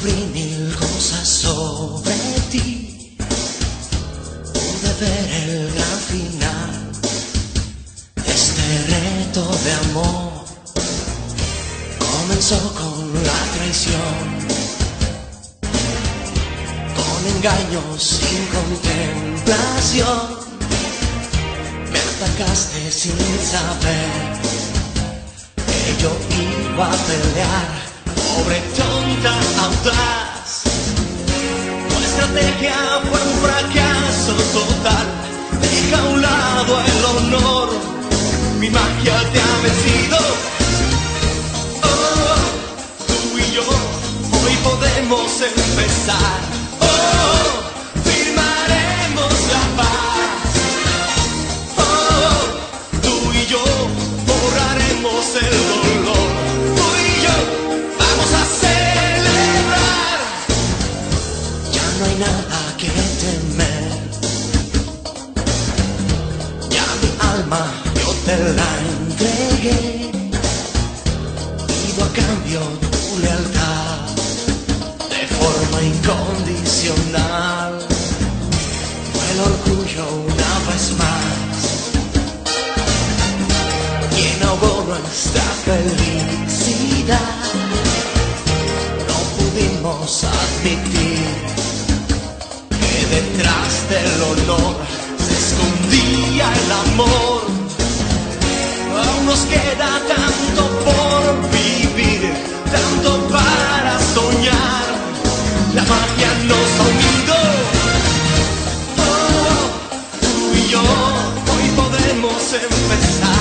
Descubrí mil cosas sobre ti. Pude ver el gran final. Este reto de amor comenzó con la traición. Con engaños sin contemplación. Me atacaste sin saber que yo iba a pelear pobre tonta audaz. Tu estrategia fue un fracaso total. Deja a un lado el honor, mi magia te ha vencido. Oh, tú y yo hoy podemos empezar. No hay nada que temer. Ya mi alma yo te la entregué. Pido a cambio tu lealtad de forma incondicional. Fue el orgullo una vez más quien ahogó nuestra felicidad. No pudimos podemos empezar. Oh,